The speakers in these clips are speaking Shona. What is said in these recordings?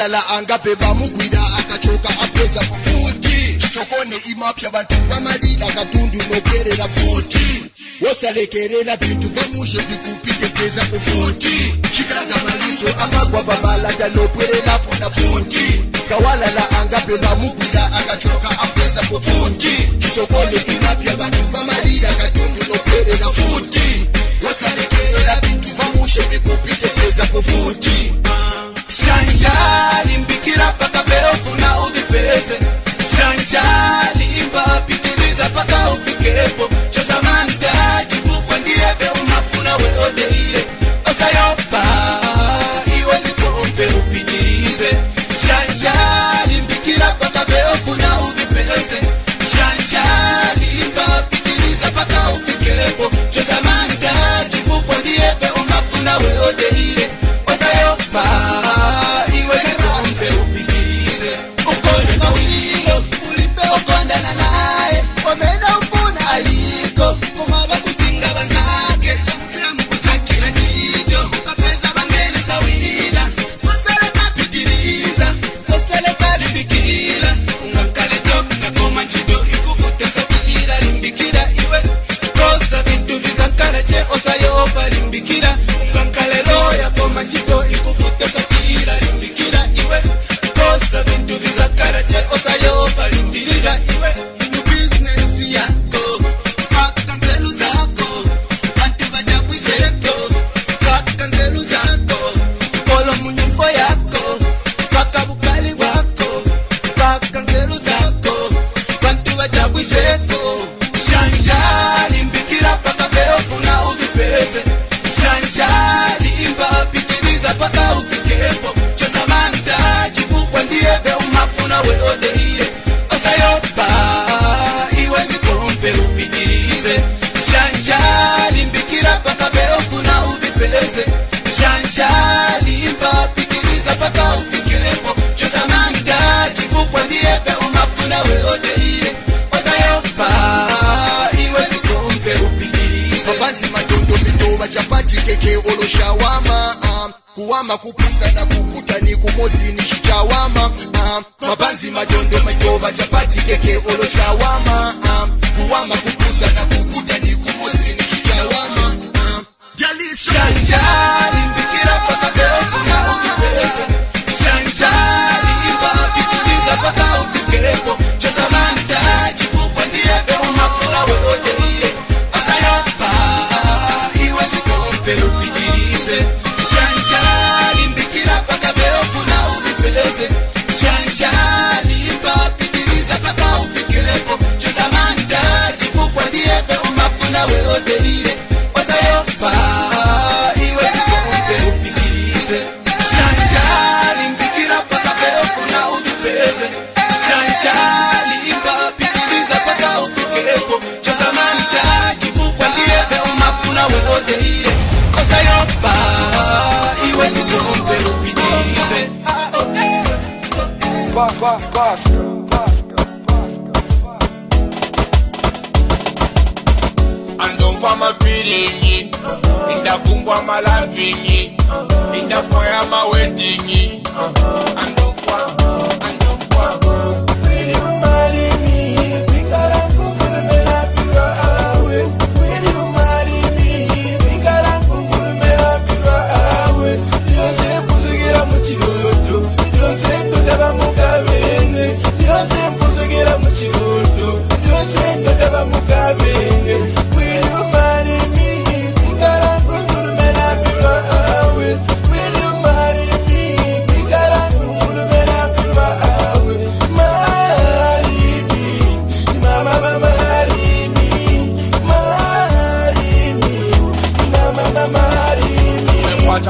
lalala angabe bamugwida akachoka apeza futi chisokone imapya vantu vamalila katundu nokerela futi wosalekerela bintu vamushe vikupitekeza futi chikanga maliso amagwava malata nokwerelapo na futi kawalala angabe bamugwida akachoka apeza futi chisokone imapya mama kupisa na kukuta ni kumosi ni shawama ah, mabanzi majonde majoba chapati keke olo shawama Costa.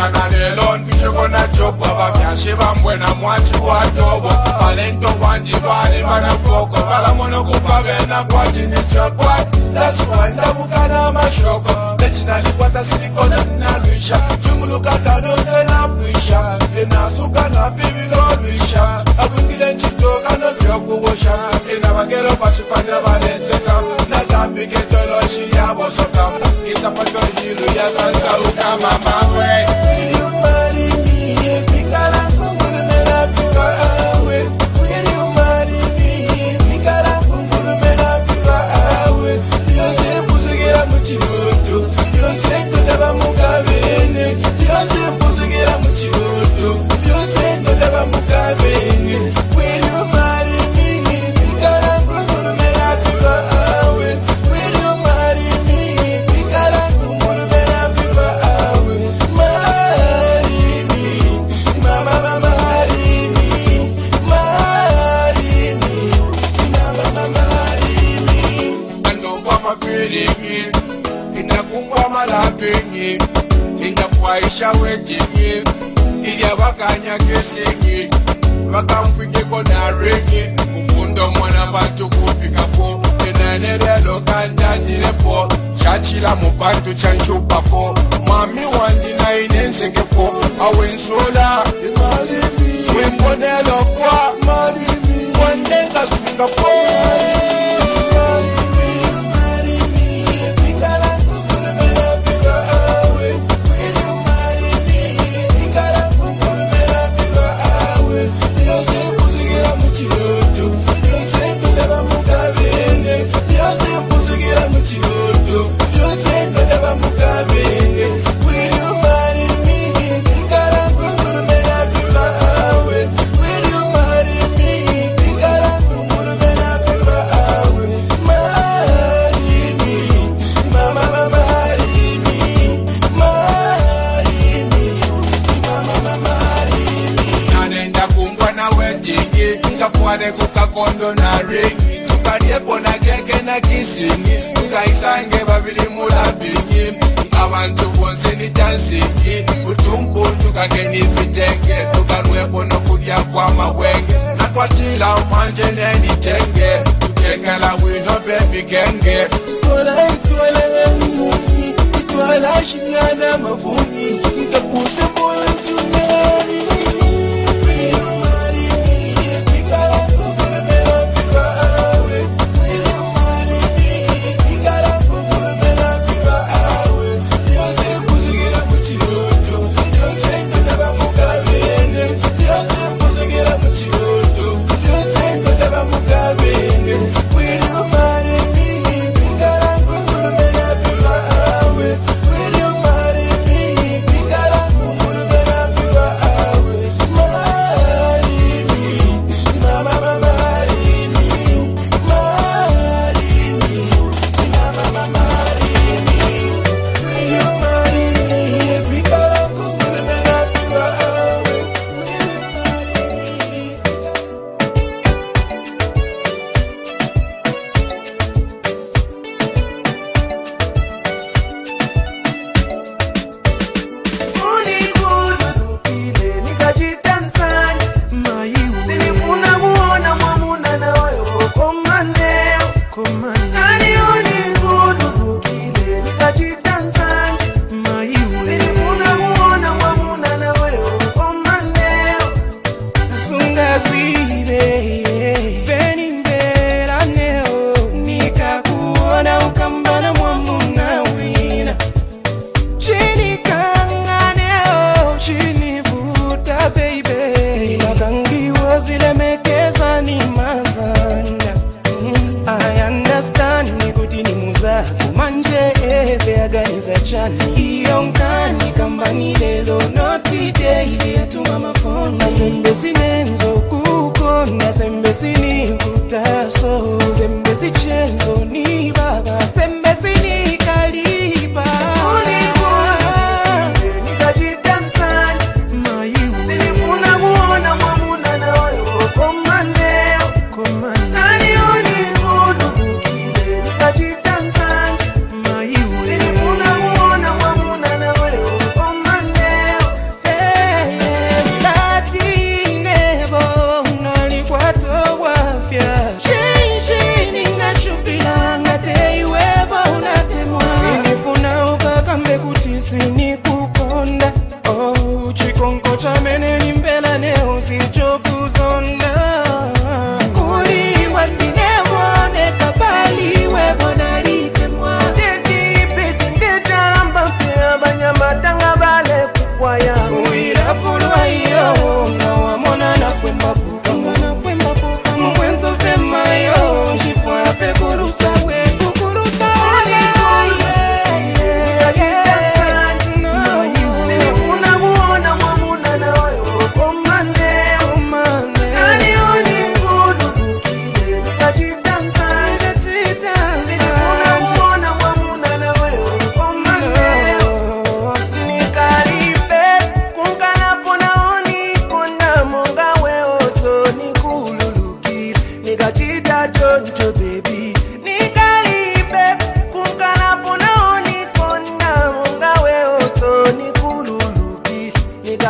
kana nelon kisho kona jobu Aba miashe bambwe na mwachi kwa tobo Palento wanji bali mana foko Kala mono kupave na kwa chini chokwa Nasuwa inda muka na mashoko Nechina lipwa tasili koza zinalwisha Jumulu kata dote na mwisha Inasuka na bibi lorwisha Akungile nchito kano vyo kubosha Inabakero pasipanda valense kamu Nagambi ketoloshi ya boso kamu Isapato hilu ya sansa uka mamamu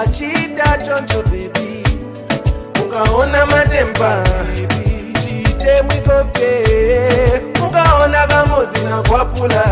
achida chonzo bebi ukaona matemba chiite mwikoke ukaona kamozina kwapula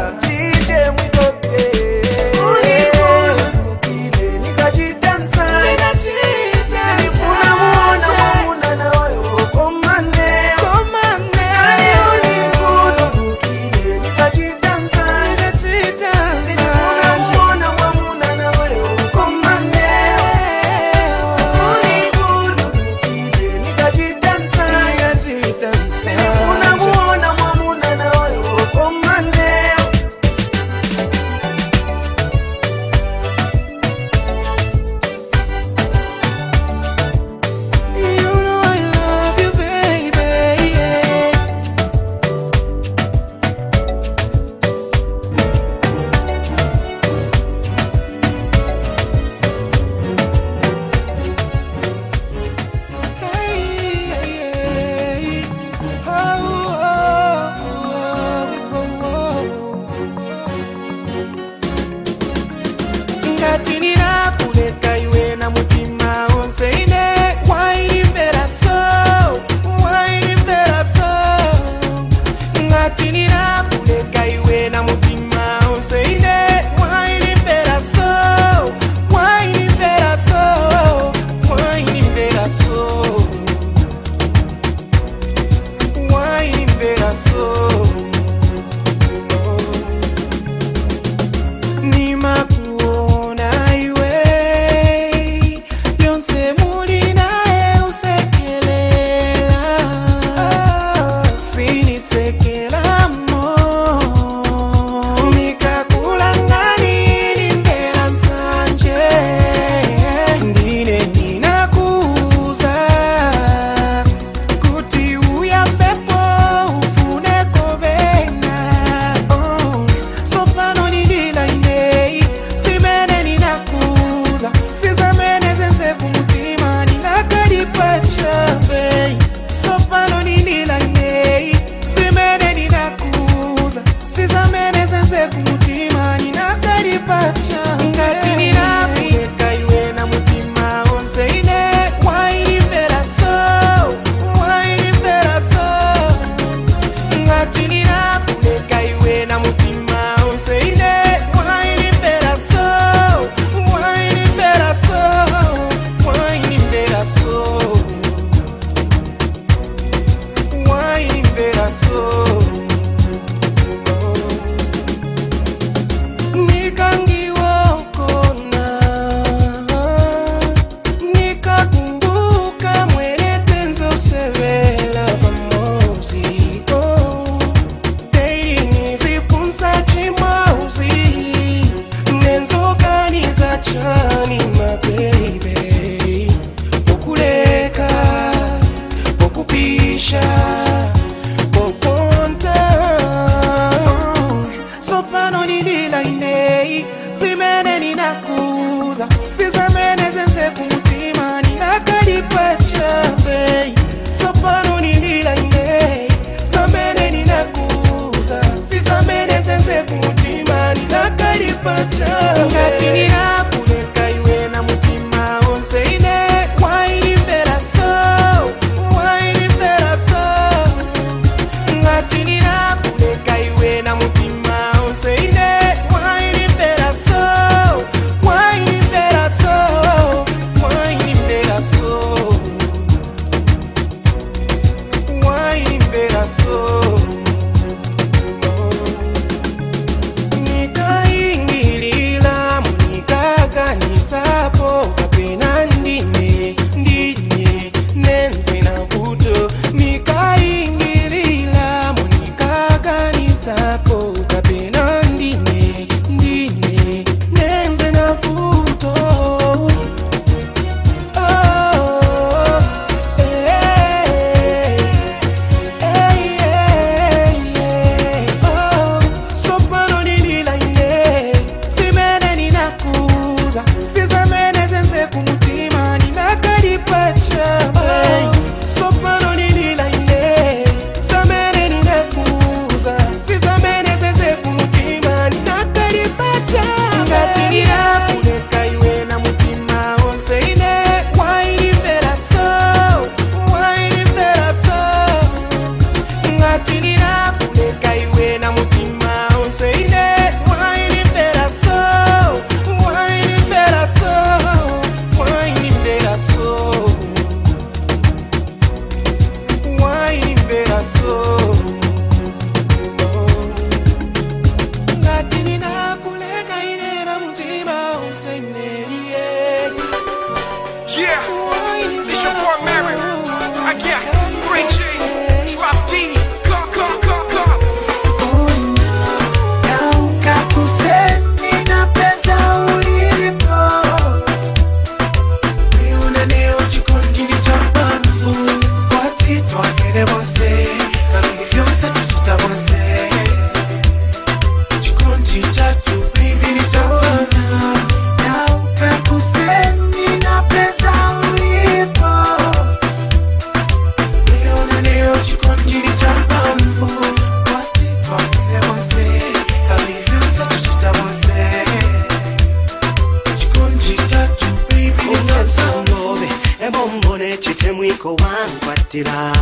kukwatira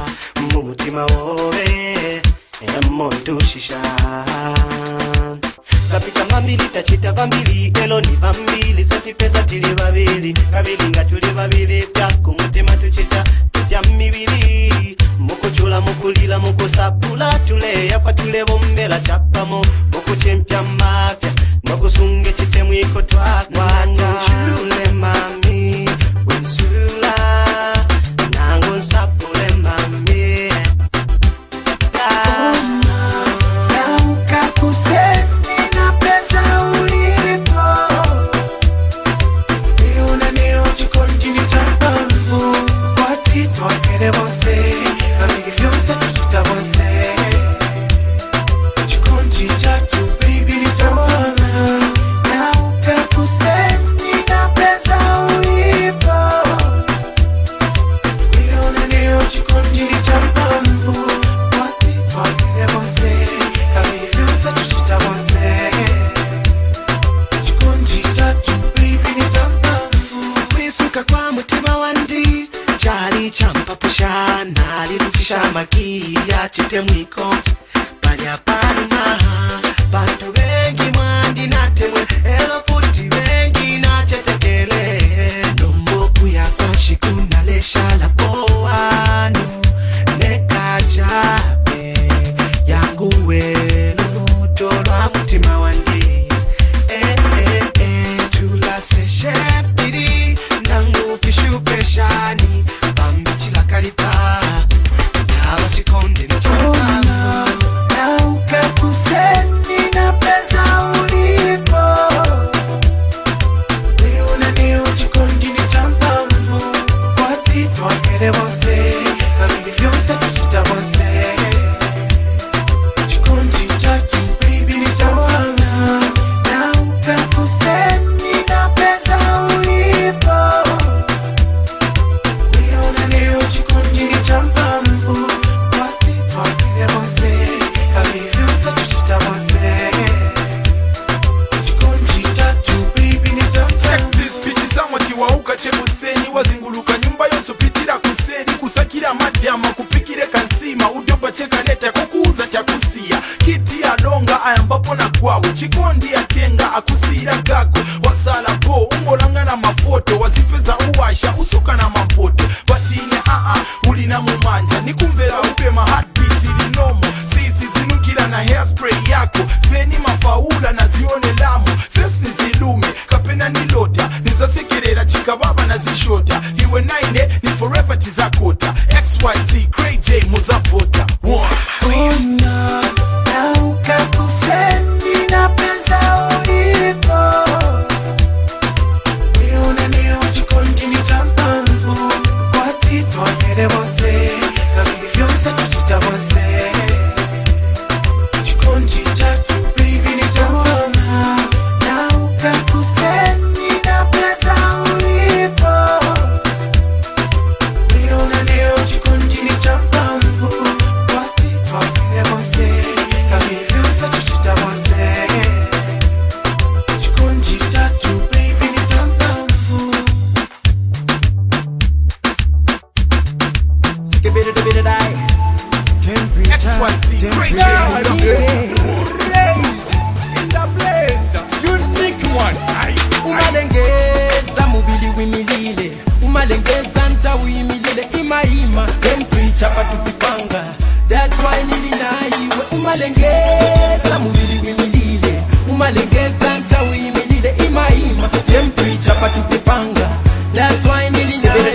mumutima wove motushisha tapita vambili tachita vambili eloni vambili satipesa tili vavili kavili ngatuli vavili takumutima tuchita tuja mmiviri mukuchula mukulila mukusapula tuleya kwatule vombela chapamo mukuchempya mmapya mukusunge chitemwiko twakwanya maquilla, chiste muy con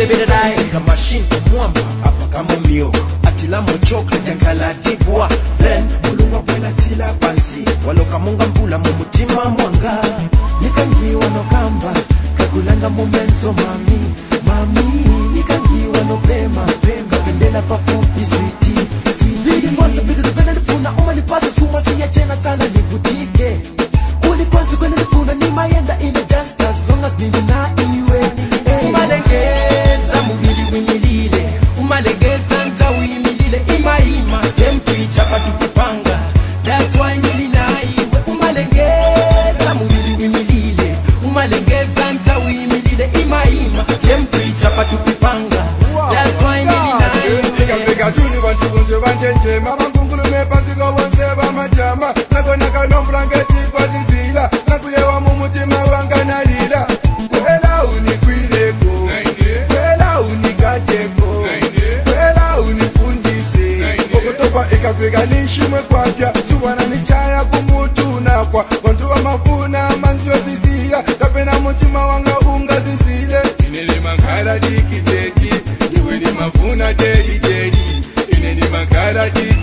belebelelai kama shinto mwamba apa kama mio atilamo chokla jankalatibwa then mulunga bwelatila pansi walokamunga mbula mu mutima mwanga nikangiwa nokamba kagulanga mumenso mami mami nikangiwa nopema kapendela pafupi switi switiianza vitu nivenelifuna umanipasa suma siyachena sana nivutike kulikwanzi kwenelifuna nimayenda ina nakuyewa mumutima wanganalira kwela unikwireko kwela unikateko kwela unifundise okotokwa ikafika nishimwe kwapya suwana nichaya kumutu nakwa wantu wamafuna manziwezizia kapena mutima wanga ungazizile inene mangala dikiteti iwe ni mafuna teliteli inene mangala dikiteti